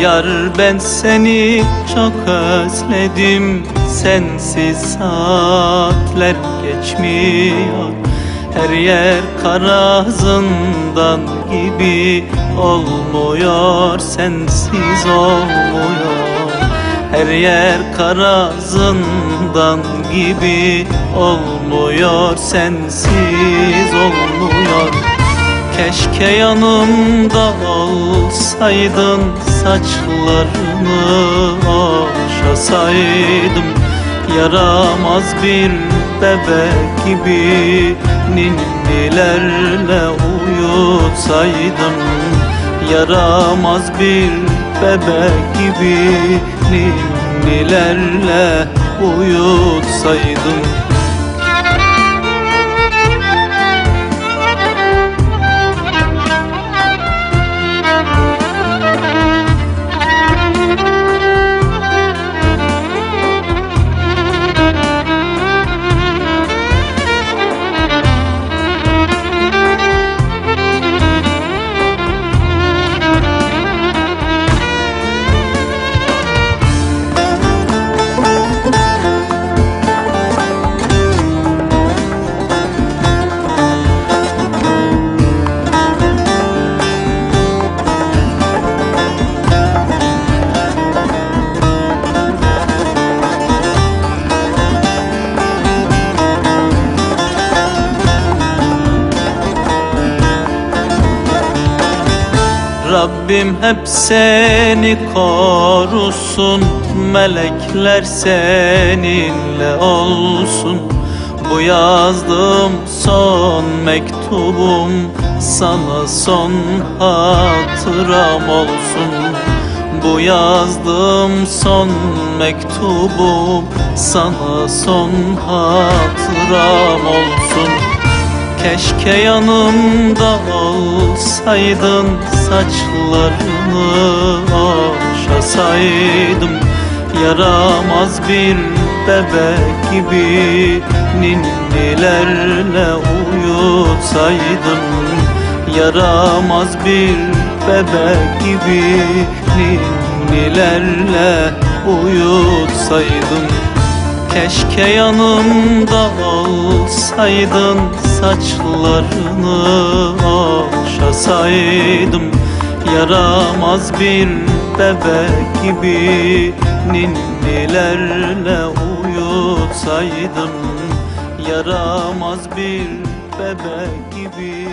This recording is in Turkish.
Yar ben seni çok özledim. Sensiz saatler geçmiyor. Her yer kara zindan gibi Olmuyor. Sensiz olmuyor. Her yer kara zindan gibi Olmuyor. Sensiz olmuyor. Keşke yanımda olsaydın Saçlarını okşasaydım Yaramaz bir bebek gibi Ninnilerle uyutsaydım Yaramaz bir bebek gibi Ninnilerle uyutsaydım Rabbim hep seni korusun Melekler seninle olsun. Bu yazdığım son mektubum Sana son hatıram olsun. Bu yazdığım son mektubum Sana son hatıram olsun. Keşke yanımda olsaydın Saçlarını okşasaydım Yaramaz bir bebek gibi Ninnilerle uyutsaydım Yaramaz bir bebek gibi Ninnilerle uyutsaydım. Keşke yanımda olsaydın Saçlarını okşasaydım Yaramaz bir bebek gibi Ninnilerle uyutsaydım Yaramaz bir bebek gibi